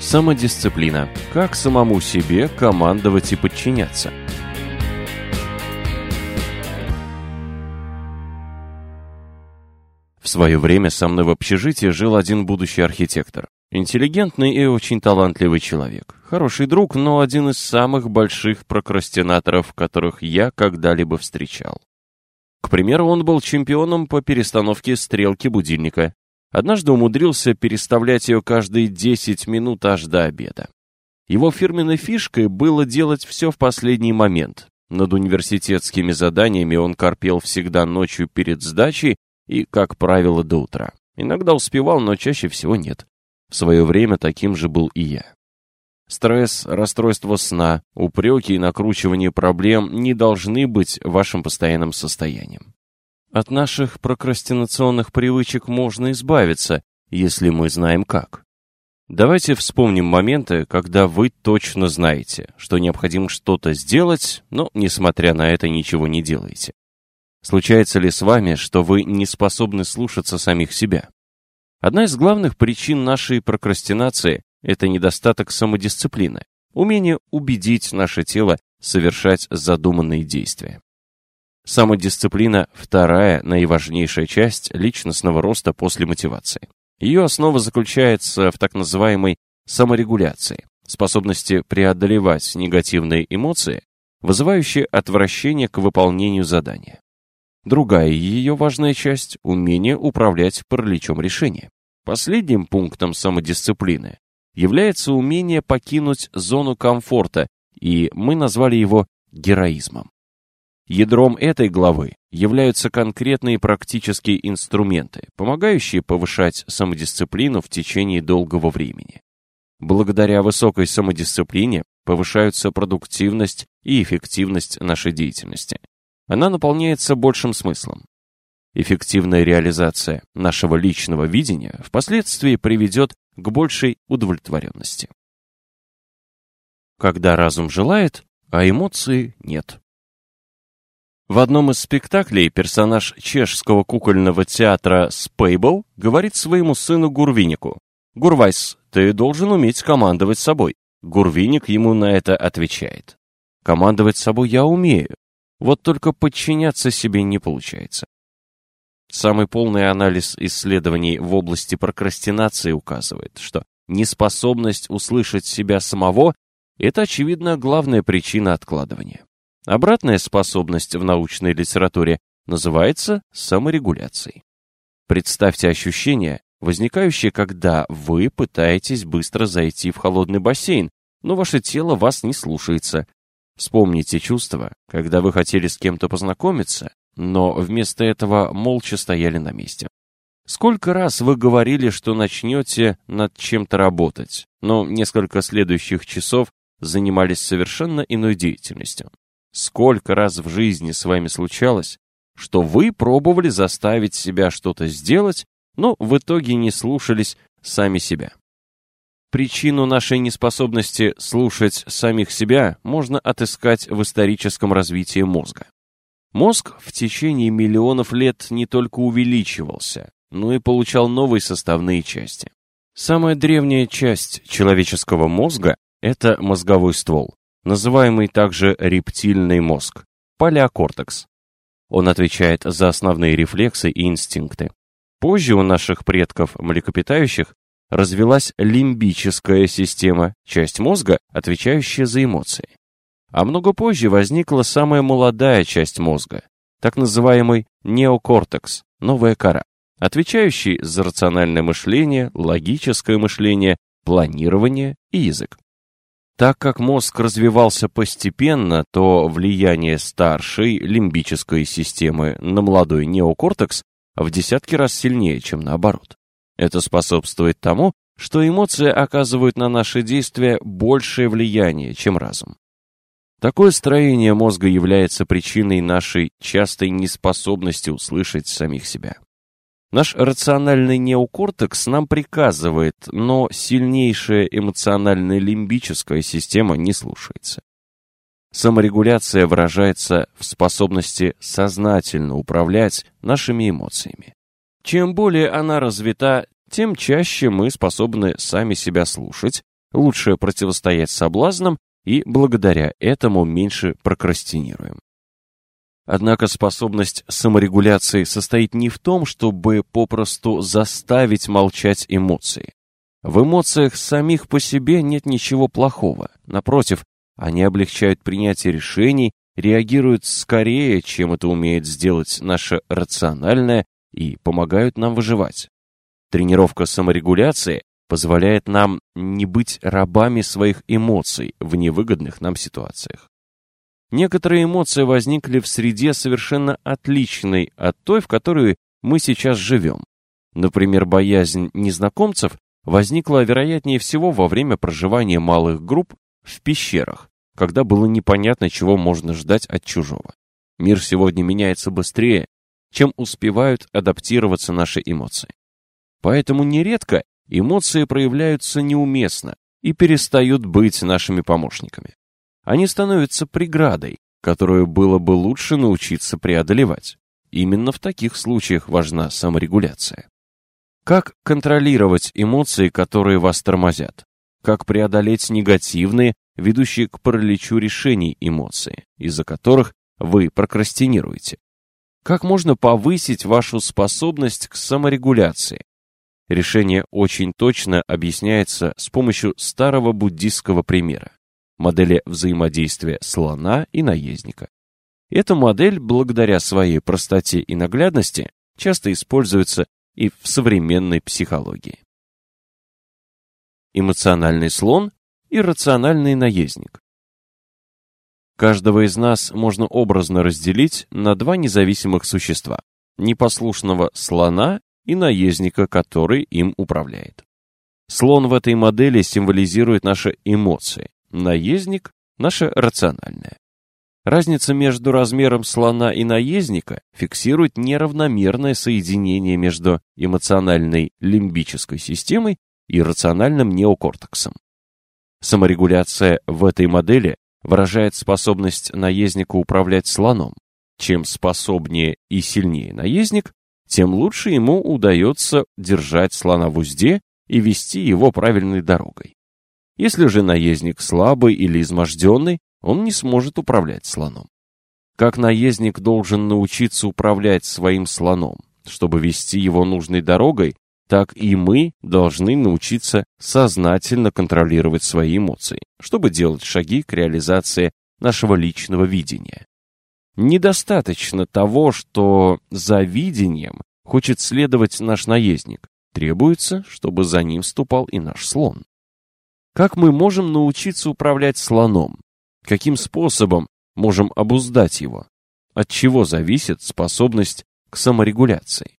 Самодисциплина. Как самому себе командовать и подчиняться. В свое время со мной в общежитии жил один будущий архитектор. Интеллигентный и очень талантливый человек. Хороший друг, но один из самых больших прокрастинаторов, которых я когда-либо встречал. К примеру, он был чемпионом по перестановке стрелки будильника. Однажды умудрился переставлять ее каждые 10 минут аж до обеда. Его фирменной фишкой было делать все в последний момент. Над университетскими заданиями он корпел всегда ночью перед сдачей и, как правило, до утра. Иногда успевал, но чаще всего нет. В свое время таким же был и я. Стресс, расстройство сна, упреки и накручивание проблем не должны быть вашим постоянным состоянием. От наших прокрастинационных привычек можно избавиться, если мы знаем как. Давайте вспомним моменты, когда вы точно знаете, что необходимо что-то сделать, но, несмотря на это, ничего не делаете. Случается ли с вами, что вы не способны слушаться самих себя? Одна из главных причин нашей прокрастинации – это недостаток самодисциплины, умение убедить наше тело совершать задуманные действия. Самодисциплина – вторая, наиважнейшая часть личностного роста после мотивации. Ее основа заключается в так называемой саморегуляции, способности преодолевать негативные эмоции, вызывающие отвращение к выполнению задания. Другая ее важная часть – умение управлять параличом решения. Последним пунктом самодисциплины является умение покинуть зону комфорта, и мы назвали его героизмом. Ядром этой главы являются конкретные практические инструменты, помогающие повышать самодисциплину в течение долгого времени. Благодаря высокой самодисциплине повышаются продуктивность и эффективность нашей деятельности. Она наполняется большим смыслом. Эффективная реализация нашего личного видения впоследствии приведет к большей удовлетворенности. Когда разум желает, а эмоции нет. В одном из спектаклей персонаж чешского кукольного театра Спейбл говорит своему сыну Гурвинику, «Гурвайс, ты должен уметь командовать собой». Гурвиник ему на это отвечает, «Командовать собой я умею, вот только подчиняться себе не получается». Самый полный анализ исследований в области прокрастинации указывает, что неспособность услышать себя самого – это, очевидно, главная причина откладывания. Обратная способность в научной литературе называется саморегуляцией. Представьте ощущение, возникающее, когда вы пытаетесь быстро зайти в холодный бассейн, но ваше тело вас не слушается. Вспомните чувство, когда вы хотели с кем-то познакомиться, но вместо этого молча стояли на месте. Сколько раз вы говорили, что начнете над чем-то работать, но несколько следующих часов занимались совершенно иной деятельностью. Сколько раз в жизни с вами случалось, что вы пробовали заставить себя что-то сделать, но в итоге не слушались сами себя. Причину нашей неспособности слушать самих себя можно отыскать в историческом развитии мозга. Мозг в течение миллионов лет не только увеличивался, но и получал новые составные части. Самая древняя часть человеческого мозга – это мозговой ствол называемый также рептильный мозг, палеокортекс. Он отвечает за основные рефлексы и инстинкты. Позже у наших предков млекопитающих развилась лимбическая система, часть мозга, отвечающая за эмоции. А много позже возникла самая молодая часть мозга, так называемый неокортекс, новая кора, отвечающий за рациональное мышление, логическое мышление, планирование и язык. Так как мозг развивался постепенно, то влияние старшей лимбической системы на молодой неокортекс в десятки раз сильнее, чем наоборот. Это способствует тому, что эмоции оказывают на наши действия большее влияние, чем разум. Такое строение мозга является причиной нашей частой неспособности услышать самих себя. Наш рациональный неокортекс нам приказывает, но сильнейшая эмоциональная лимбическая система не слушается. Саморегуляция выражается в способности сознательно управлять нашими эмоциями. Чем более она развита, тем чаще мы способны сами себя слушать лучше противостоять соблазнам и благодаря этому меньше прокрастинируем. Однако способность саморегуляции состоит не в том, чтобы попросту заставить молчать эмоции. В эмоциях самих по себе нет ничего плохого. Напротив, они облегчают принятие решений, реагируют скорее, чем это умеет сделать наше рациональное, и помогают нам выживать. Тренировка саморегуляции позволяет нам не быть рабами своих эмоций в невыгодных нам ситуациях. Некоторые эмоции возникли в среде совершенно отличной от той, в которой мы сейчас живем. Например, боязнь незнакомцев возникла, вероятнее всего, во время проживания малых групп в пещерах, когда было непонятно, чего можно ждать от чужого. Мир сегодня меняется быстрее, чем успевают адаптироваться наши эмоции. Поэтому нередко эмоции проявляются неуместно и перестают быть нашими помощниками. Они становятся преградой, которую было бы лучше научиться преодолевать. Именно в таких случаях важна саморегуляция. Как контролировать эмоции, которые вас тормозят? Как преодолеть негативные, ведущие к параличу решений эмоции, из-за которых вы прокрастинируете? Как можно повысить вашу способность к саморегуляции? Решение очень точно объясняется с помощью старого буддийского примера – модели взаимодействия слона и наездника. Эта модель, благодаря своей простоте и наглядности, часто используется и в современной психологии. Эмоциональный слон и рациональный наездник. Каждого из нас можно образно разделить на два независимых существа – непослушного слона и наездника, который им управляет. Слон в этой модели символизирует наши эмоции, наездник – наше рациональное. Разница между размером слона и наездника фиксирует неравномерное соединение между эмоциональной лимбической системой и рациональным неокортексом. Саморегуляция в этой модели выражает способность наездника управлять слоном. Чем способнее и сильнее наездник, тем лучше ему удается держать слона в узде и вести его правильной дорогой. Если же наездник слабый или изможденный, он не сможет управлять слоном. Как наездник должен научиться управлять своим слоном, чтобы вести его нужной дорогой, так и мы должны научиться сознательно контролировать свои эмоции, чтобы делать шаги к реализации нашего личного видения. Недостаточно того, что за видением хочет следовать наш наездник. Требуется, чтобы за ним ступал и наш слон. Как мы можем научиться управлять слоном? Каким способом можем обуздать его? От чего зависит способность к саморегуляции?